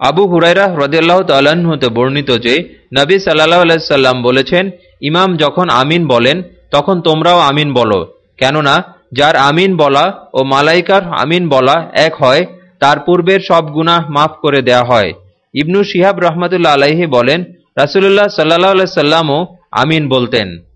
আবু হুরাইরা হ্রদিয়াল্লাহ হতে বর্ণিত যে, নবী সাল্লাহ আলাইসাল্লাম বলেছেন, ইমাম যখন আমিন বলেন, তখন তোমরাও আমিন বলো। কেননা, যার আমিন বলা ও মালাইকার আমিন বলা এক হয়, তার পূর্বের সব গুনাহ মাফ করে দেয়া হয়। ইবনু শিহাব রহমতুল্লা আলাইহি বলেন, রাসুলুল্লাহ সাল্লাহ আলাইসাল্লামও আমিন বলতেন।